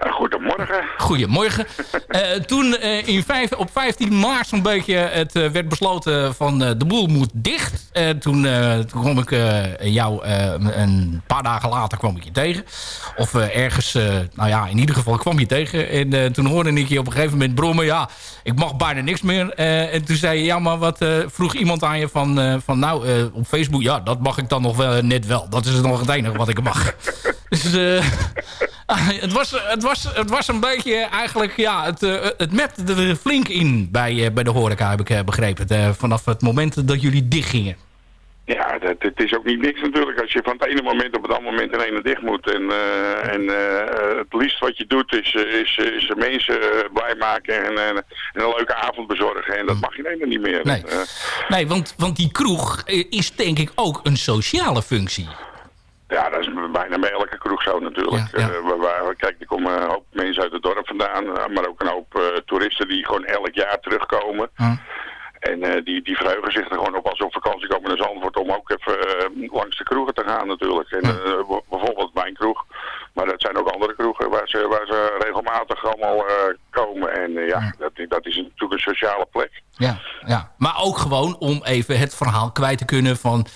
Goedemorgen. Goedemorgen. Eh, toen eh, in vijf, op 15 maart zo'n beetje het eh, werd besloten van eh, de boel moet dicht. Eh, toen, eh, toen kwam ik eh, jou eh, een paar dagen later kwam ik je tegen. Of eh, ergens, eh, nou ja, in ieder geval kwam je tegen. En eh, toen hoorde ik je op een gegeven moment brommen. Ja, ik mag bijna niks meer. Eh, en toen zei je, ja, maar wat eh, vroeg iemand aan je van, eh, van nou, eh, op Facebook, ja, dat mag ik dan nog wel, net wel. Dat is nog het enige wat ik mag. dus eh, het, was, het, was, het was een beetje eigenlijk, ja, het, eh, het mapte er flink in bij, eh, bij de horeca, heb ik eh, begrepen. vanaf het moment dat jullie dichtgingen. Ja, dat, het is ook niet niks natuurlijk als je van het ene moment op het andere moment in ene dicht moet. En, en het liefst wat je doet is, is, is de mensen blij maken en, en een leuke avond bezorgen. En dat mag je helemaal niet meer. Nee. Nee, want, want die kroeg is denk ik ook een sociale functie. Ja, dat is bijna bij elke kroeg zo natuurlijk. Ja, ja. Waar, waar- kijk, er komen een hoop mensen uit het dorp vandaan, eh, maar ook een hoop eh, toeristen die gewoon elk jaar terugkomen. En die, die verheugen zich er gewoon op als ze op vakantie komen naar Zandvoort om ook even langs de kroegen te gaan natuurlijk. En bijvoorbeeld mijn kroeg. Maar dat zijn ook andere kroegen waar ze, waar ze regelmatig allemaal komen. En ja, Dat, dat is natuurlijk een sociale plek. Ja, ja. Maar ook gewoon om even het verhaal kwijt te kunnen van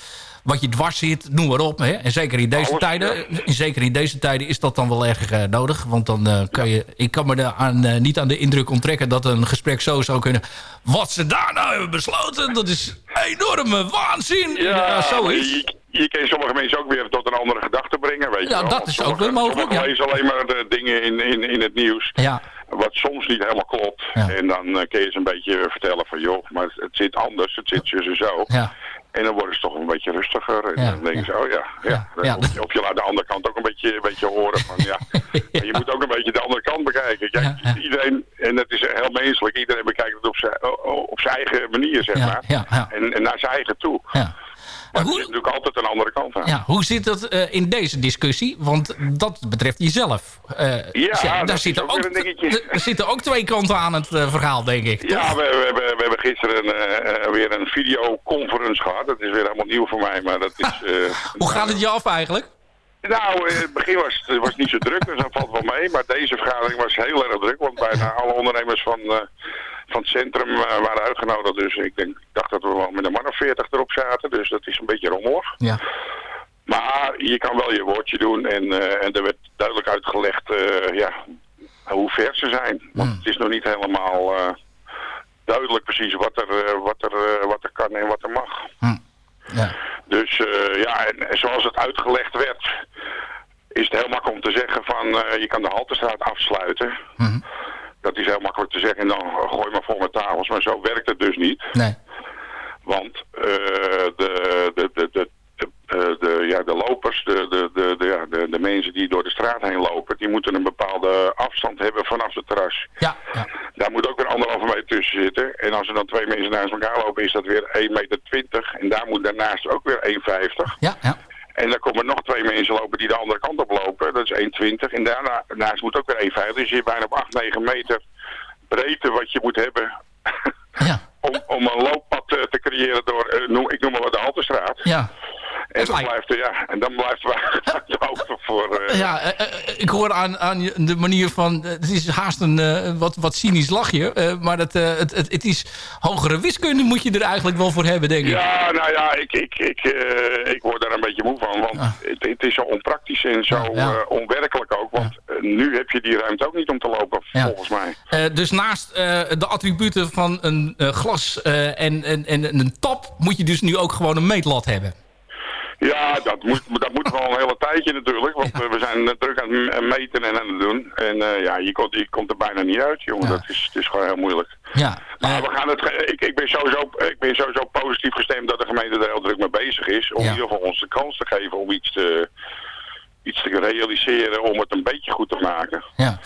wat je dwars zit, noem maar op. Hè? En zeker in deze Alles, tijden, en zeker in deze tijden is dat dan wel erg eh, nodig. Want dan eh, kan je, ik kan me er aan, eh, niet aan de indruk onttrekken dat een gesprek zo zou kunnen. Wat ze daar nou hebben besloten, dat is enorme waanzin. Ja, zoiets. Je, je kan sommige mensen ook weer tot een andere gedachte brengen, weet je Ja, wel. dat is Sommige- ook wel mogelijk, ja. lezen alleen maar de dingen in, in, in het nieuws. Ja. Wat soms niet helemaal klopt. En dan kun je ze een beetje vertellen van joh, maar het, zit anders, het zit zus en zo. Ja. En dan worden ze toch een beetje rustiger. En Ja, dan denken ze, oh ja, ja. ja. Of, je- je laat de andere kant ook een beetje, een beetje horen van ja. Maar je moet ook een beetje de andere kant bekijken. Kijk, iedereen, en dat is heel menselijk, iedereen bekijkt het op zijn, op zijn eigen manier, zeg Ja, maar. ja, ja. En, en naar zijn eigen toe. Ja. Maar er zit natuurlijk altijd een andere kant aan. Ja, hoe zit dat eh, in deze discussie? Want dat betreft jezelf. Eh, Ja, daar zitten is ook dingetje. Er zitten ook twee kanten aan het eh, verhaal, denk ik. Ja, we, we, hebben, we hebben gisteren weer een videoconference gehad. Dat is weer helemaal nieuw voor mij, maar dat is... Hoe gaat het je af eigenlijk? Nou, in het begin was het was niet zo druk, dus dat valt wel mee. Maar deze vergadering was heel erg druk, want bijna alle ondernemers van, van het centrum eh, waren uitgenodigd. Dus ik, denk, ik dacht dat we wel met een man of 40 erop zaten, dus dat is een beetje rommelig. Ja. Maar je kan wel je woordje doen en, eh, en er werd duidelijk uitgelegd eh, ja, hoe ver ze zijn. Want het is nog niet helemaal duidelijk precies wat er, wat, er, wat er kan en wat er mag. Ja. Dus ja, en, en zoals het uitgelegd werd, is het heel makkelijk om te zeggen van je kan de Haltestraat afsluiten. Dat is heel makkelijk te zeggen en dan gooi maar vol met tafels. Maar zo werkt het dus niet. Nee. Want eh, de, de, de, de, de, eh, de, ja, de lopers, de, de, de, de, ja, de, de mensen die door de straat heen lopen, die moeten een bepaalde afstand hebben vanaf het terras. Ja, Daar moet ook weer anderhalve meter tussen zitten. En als er dan twee mensen naast elkaar lopen, is dat weer 1,20 meter. En daar moet daarnaast ook weer 1,50. Ja, ja. En dan komen nog twee mensen lopen die de andere kant op lopen. Dat is 1,20. En daarnaast moet ook weer 1,50. Dus je hebt bijna op 8, 9 meter breedte wat je moet hebben. om, om een looppad eh, te creëren door, eh, noem, ik noem maar wat de Haltestraat. Ja. En dan blijft, er, ja, en dan blijft er de hoogte voor... eh, Ja, eh, eh, ik hoor aan, aan de manier van... het is haast een wat, wat cynisch lachje. maar het, eh, het, het, het is hogere wiskunde moet je er eigenlijk wel voor hebben, denk ik. Ja, nou ja, ik, ik, ik, ik word daar een beetje moe van. Want het, het is zo onpraktisch en zo onwerkelijk ook. Want nu heb je die ruimte ook niet om te lopen, volgens mij. Dus naast de attributen van een glas en, en, en een tap... moet je dus nu ook gewoon een meetlat hebben. Ja, dat moet, dat moet wel een hele tijdje natuurlijk. Want eh, we zijn eh, druk aan het meten en aan het doen. En eh, ja, je komt, je komt er bijna niet uit, jongen. Dat is, het is gewoon heel moeilijk. Ja. Maar we gaan het, ik, ik, ben sowieso, ik ben sowieso positief gestemd dat de gemeente er heel druk mee bezig is. Om in ieder geval ons de kans te geven om iets te, iets te realiseren om het een beetje goed te maken. Ja.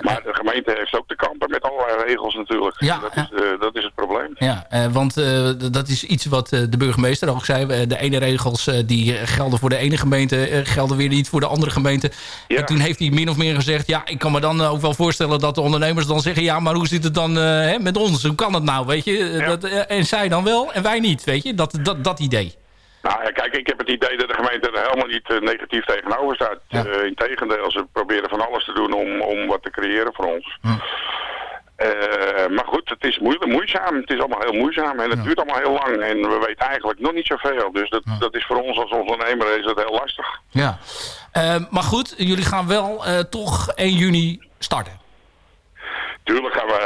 Maar de gemeente heeft ook te kampen met allerlei regels natuurlijk. Ja, dat, is, eh, dat is het probleem. Ja, eh, want eh, dat is iets wat de burgemeester ook zei. De ene regels die gelden voor de ene gemeente... gelden weer niet voor de andere gemeente. En toen heeft hij min of meer gezegd... ja, ik kan me dan ook wel voorstellen dat de ondernemers dan zeggen... ja, maar hoe zit het dan hè, met ons? Hoe kan het nou, weet je? Dat, en zij dan wel en wij niet, weet je? Dat, dat, dat idee. Nou ja, kijk, ik heb het idee dat de gemeente er helemaal niet eh, negatief tegenover staat. Eh, Integendeel, ze proberen van alles te doen om, om wat te creëren voor ons. Eh, maar goed, het is moeilijk, moeizaam. Het is allemaal heel moeizaam en het duurt allemaal heel lang. En we weten eigenlijk nog niet zoveel. Dus dat, dat is voor ons als ondernemer is dat heel lastig. Ja. Maar goed, jullie gaan wel toch 1 juni starten. Tuurlijk gaan we,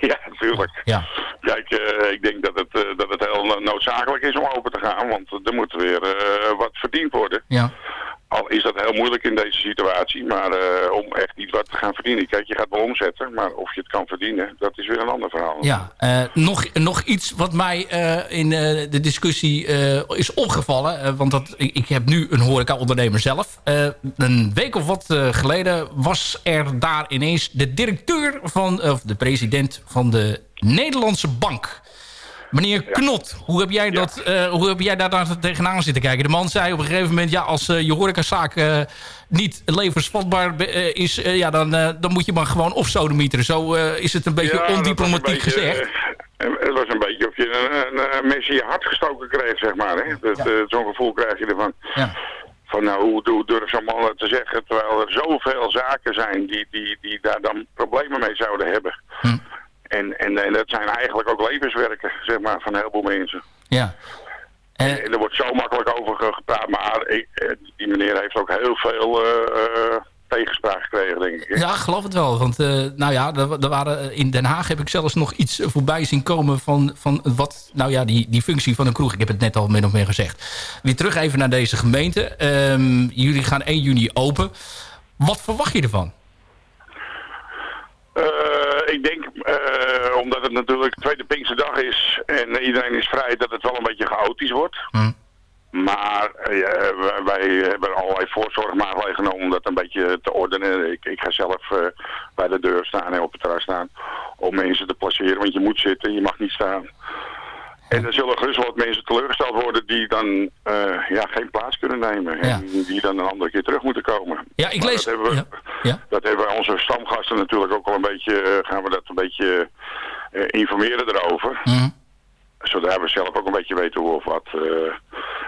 ja, tuurlijk. Ja. Kijk, eh, ik denk dat het, eh, dat het heel no- noodzakelijk is om open te gaan, want er moet weer eh, wat verdiend worden. Ja. Is dat heel moeilijk in deze situatie, maar eh, om echt iets wat te gaan verdienen. Kijk, je gaat wel omzetten, maar of je het kan verdienen, dat is weer een ander verhaal. Ja, eh, nog, nog iets wat mij eh, in de discussie is opgevallen. want dat, ik, ik heb nu een horeca-ondernemer zelf. Een week of wat geleden was er daar ineens de directeur van... of de president van de Nederlandse Bank. Meneer Knot, hoe heb, jij dat, eh, hoe heb jij daar dan tegenaan zitten kijken? De man zei op een gegeven moment... ja, als eh, je horecazaak eh, niet levensvatbaar is... ja, dan, dan moet je maar gewoon opsodemieteren. Zo eh, is het een beetje Ja, ondiplomatiek gezegd. het was een beetje of je een, een, een mes in je hart gestoken kreeg, zeg maar. Hè? Dat, Zo'n gevoel krijg je ervan. Van nou, hoe, hoe durft zo'n man te zeggen? Terwijl er zoveel zaken zijn die, die, die daar dan problemen mee zouden hebben. Hm. En, en, en dat zijn eigenlijk ook levenswerken, zeg maar, van een heleboel mensen. Ja. En er wordt zo makkelijk over ge- gepraat, maar ik, eh, die meneer heeft ook heel veel eh, eh, tegenspraak gekregen, denk ik. Ja, geloof het wel. Want nou ja, er, er waren, in Den Haag heb ik zelfs nog iets voorbij zien komen van, van wat, nou ja, die, die functie van een kroeg. Ik heb het net al min of meer gezegd. Weer terug even naar deze gemeente. Ehm, jullie gaan 1 juni open. Wat verwacht je ervan? Ik denk, omdat het natuurlijk tweede Pinksterdag is en iedereen is vrij, dat het wel een beetje chaotisch wordt. Maar eh, wij hebben allerlei voorzorgmaatregelen genomen om dat een beetje te ordenen. Ik, ik ga zelf eh, bij de deur staan en op het terras staan om mensen te placeren, want je moet zitten, je mag niet staan. En er zullen gerust wat mensen teleurgesteld worden die dan eh, ja, geen plaats kunnen nemen. En die dan een andere keer terug moeten komen. Ja, ik Maar lees... Dat hebben, we, Ja. dat hebben onze stamgasten natuurlijk ook wel een beetje, eh, gaan we dat een beetje eh, informeren erover. Mhm. Zodat we zelf ook een beetje weten hoe of wat. eh,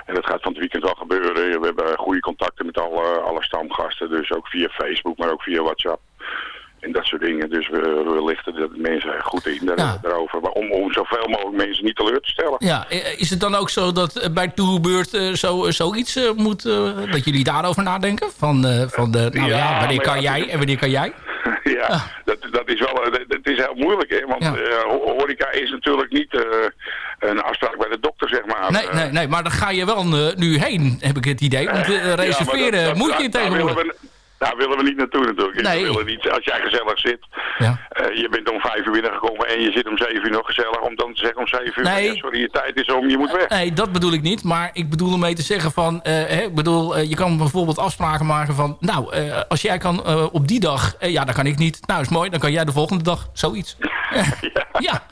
en dat gaat van het weekend wel gebeuren. We hebben goede contacten met alle, alle stamgasten. Dus ook via Facebook, maar ook via WhatsApp. En dat soort dingen. Dus we, we lichten de mensen goed in daar- daarover. Maar om, om zoveel mogelijk mensen niet teleur te stellen. Ja, is het dan ook zo dat eh, bij toerbeurt eh, zo, zoiets eh, moet... eh, dat jullie daarover nadenken? Van, van de, nou ja, Ja, wanneer kan ja, jij en wanneer kan jij? ja, Dat, dat is wel, dat, dat is heel moeilijk hè. Want ho- horeca is natuurlijk niet een afspraak bij de dokter zeg maar. Nee, nee, nee, maar daar ga je wel nu heen, heb ik het idee. Want reserveren dat- moet je tegenwoordig. Daar willen we niet naartoe natuurlijk. Nee. We willen niet, als jij gezellig zit, eh, je bent om vijf uur binnengekomen en je zit om zeven uur nog gezellig, om dan te zeggen om zeven uur, Nee. ja, sorry, je tijd is om, je moet weg. Nee, dat bedoel ik niet. Maar ik bedoel ermee te zeggen van... eh, hè, ik bedoel, eh, je kan bijvoorbeeld afspraken maken van... Nou, als jij kan op die dag... ja, dan kan ik niet. Nou, is mooi. Dan kan jij de volgende dag. Zoiets. ja.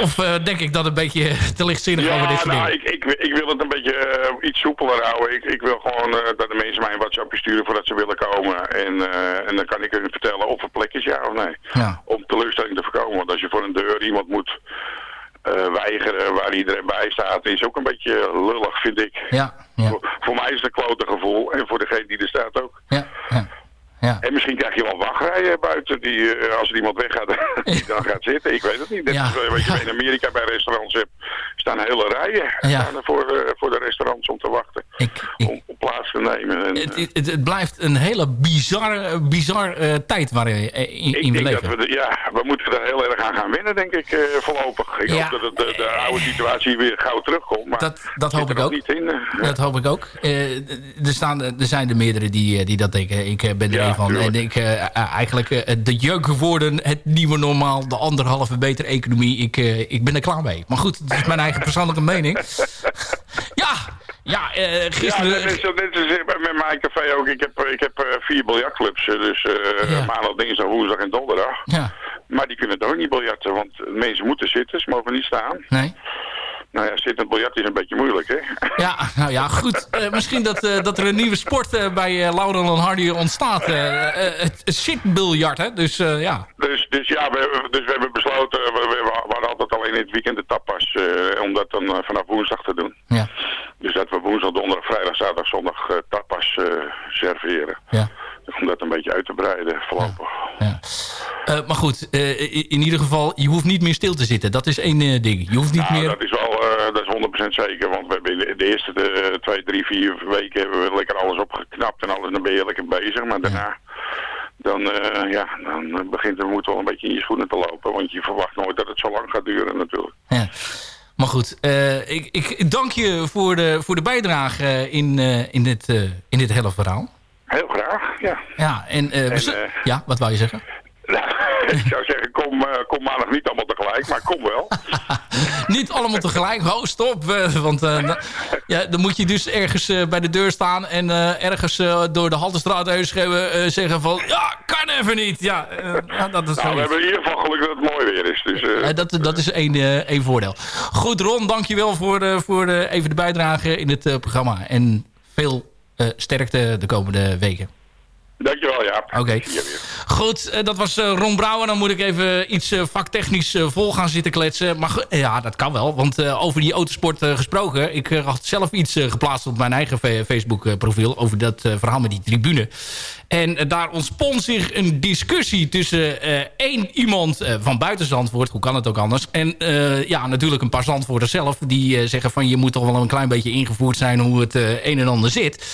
Of eh, denk ik dat een beetje te lichtzinnig over dit Ja, soort nou, dingen? ik, ik, ik wil het een beetje eh, iets soepeler houden. Ik, ik wil gewoon eh, dat de mensen mij een WhatsAppje sturen voordat ze willen komen. En, eh, en dan kan ik hun vertellen of er plek is, ja of nee. Ja. Om teleurstelling te voorkomen. Want als je voor een deur iemand moet weigeren waar iedereen bij staat is ook een beetje lullig, vind ik. Ja, ja. Voor, voor mij is het een klote gevoel en voor degene die er staat ook. Ja, ja. En misschien krijg je wel wachtrijen buiten die, eh, als er iemand weggaat, die dan gaat zitten. Ik weet het niet. Net Ja. als, eh, wat je in Amerika bij restaurants hebt, staan hele rijen Ja. staan er voor, eh, voor de restaurants om te wachten. Om, om plaats te nemen. En, Het, het, het blijft een hele bizarre, bizar eh, tijd waar je eh, in, in we denk leven. dat we, ja, we moeten er heel erg aan gaan winnen, denk ik, eh, voorlopig. Ik hoop dat het, de, de oude situatie weer gauw terugkomt. Maar Dat, dat hoop ik ook. Niet in, eh. Dat hoop ik ook. Eh, er, staan, er zijn er meerdere die, eh, die dat denken. Ik eh, ben er Ja. En ik, eh, eh, eigenlijk eh, de jeukwoorden, het nieuwe normaal, de anderhalve beter economie. Ik, ik ben er klaar mee. Maar goed, dat is mijn eigen persoonlijke mening. ja, ja gisteren... Ja, als met mijn café ook. Ik heb, ik heb vier biljartclubs, dus eh, Ja. maandag, dinsdag, woensdag en donderdag. Ja. Maar die kunnen toch ook niet biljarten, want mensen moeten zitten, ze mogen niet staan. Nee. Nou ja, zittend biljart is een beetje moeilijk, hè? Ja, nou ja, goed. Eh, misschien dat, eh, dat er een nieuwe sport eh, bij Laurel en Hardy ontstaat. Het zitbiljart, hè? Dus ja. Dus, dus ja, we, hebben- dus we hebben besloten, we, we, we hadden altijd alleen in het weekend de tapas, om dat dan vanaf woensdag te doen. Ja. Dus dat we woensdag, donderdag, vrijdag, zaterdag, zondag tapas serveren. Ja. Om dat een beetje uit te breiden voorlopig. Eh, maar goed, in ieder geval, je hoeft niet meer stil te zitten. Dat is één ding. Je hoeft niet Nou, meer... dat is wel dat is 100% zeker. Want we hebben de, de eerste eh, twee, drie, vier weken hebben we lekker alles opgeknapt en alles. Dan ben je lekker bezig. Maar daarna, dan, eh, ja, dan eh, begint het moet wel een beetje in je schoenen te lopen. Want je verwacht nooit dat het zo lang gaat duren natuurlijk. Maar goed, eh, ik, ik dank je voor de, voor de bijdrage eh, in, eh, in, dit, eh, in dit hele verhaal. Heel graag, ja. Ja, en, eh, En, eh, ja, wat wou je zeggen? ik zou zeggen, kom, eh, kom maandag niet allemaal tegelijk, maar kom wel. Niet allemaal tegelijk. Ho, stop. want eh, dan- ja, dan moet je dus ergens eh, bij de deur staan... en ergens door de Haltestraat heen schreeuwen, zeggen van... Ja, kan even niet. Ja, ja dat is Nou, we hebben in ieder geval geluk dat het mooi weer is. Dus, dat, dat is één, één voordeel. Goed, Ron, dankjewel voor, voor even de bijdrage in het programma. En veel sterkte de komende weken. Dankjewel, ja. Oké. Goed, eh, dat was eh, Ron Brouwer. Dan moet ik even iets eh, vaktechnisch vol gaan zitten kletsen. Maar ja, dat kan wel. Want over die autosport gesproken. Ik had zelf iets geplaatst op mijn eigen fe- Facebook eh, profiel. Over dat verhaal met die tribune. En daar ontspon zich een discussie tussen één iemand van buiten Zandvoort. Hoe kan het ook anders? En ja, natuurlijk een paar Zandvoorters zelf. Die zeggen van je moet toch wel een klein beetje ingevoerd zijn hoe het een en ander zit.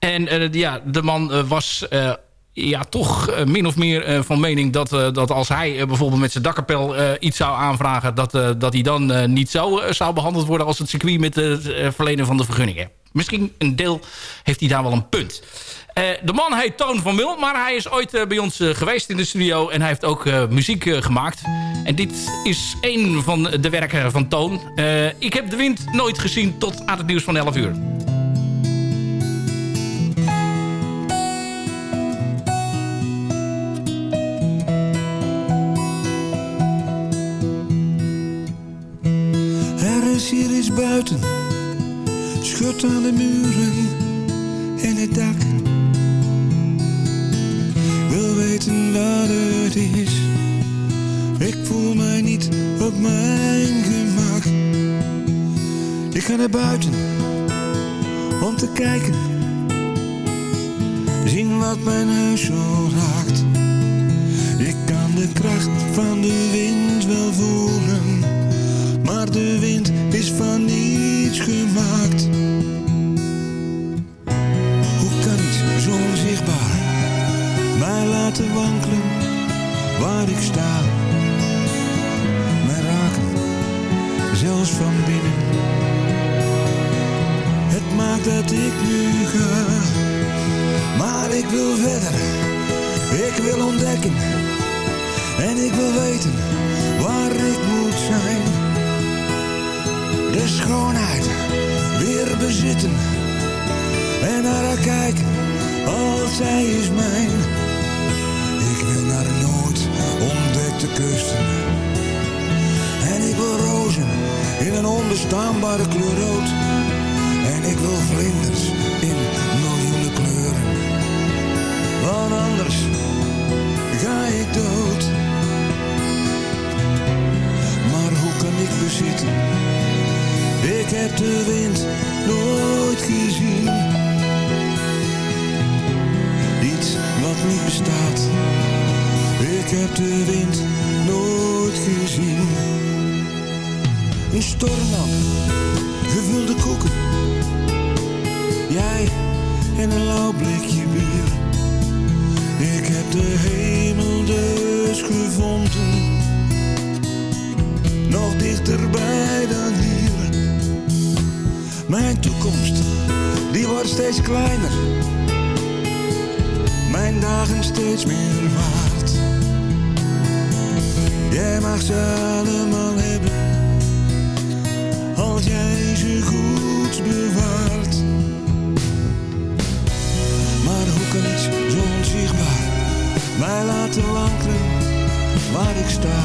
En eh, ja, de man eh, was eh, ja, toch min of meer van mening dat, dat als hij bijvoorbeeld met zijn dakkapel iets zou aanvragen... dat, dat hij dan niet zo zou behandeld worden als het circuit met het verlenen van de vergunningen. Misschien een deel heeft hij daar wel een punt. De man heet Toon van Mul, maar hij is ooit bij ons geweest in de studio... en hij heeft ook muziek gemaakt. En dit is één van de werken van Toon. Ik heb de wind nooit gezien tot aan het nieuws van 11 uur. Aan de muren en het dak. Wil weten wat het is, ik voel mij niet op mijn gemak. Ik ga naar buiten om te kijken, zien wat mijn huis zo Een stormlamp, gevulde koeken. Jij en een lauw blikje bier. Ik heb de hemel dus gevonden. Nog dichterbij dan hier. Mijn toekomst, die wordt steeds kleiner. Mijn dagen steeds meer waard. Jij mag ze allemaal hebben. Als jij ze goed bewaart. Maar hoe kan iets zo onzichtbaar mij laten wankelen waar ik sta?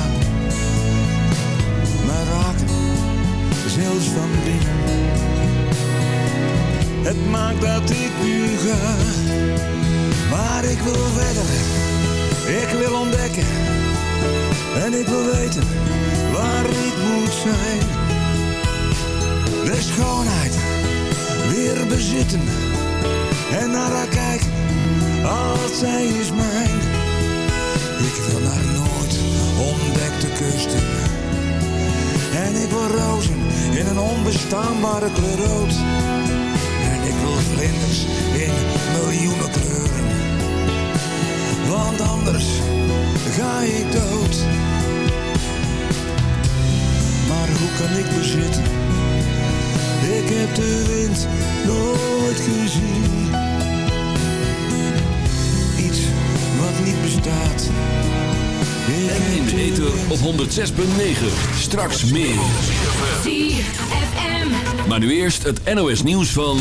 Mij raken, zelfs van binnen. Het maakt dat ik nu ga, maar ik wil verder. Ik wil ontdekken en ik wil weten waar ik moet zijn. De schoonheid weer bezitten en naar haar kijken als zij is mijn. Ik wil naar nooit ontdekte kusten. En ik wil rozen in een onbestaanbare kleur rood. En ik wil vlinders in miljoenen kleuren. Want anders ga ik dood. Maar hoe kan ik bezitten? Ik heb de wind nooit gezien. Iets wat niet bestaat. En in de ether op 106.9. Straks meer. ZFM. Maar nu eerst het NOS nieuws van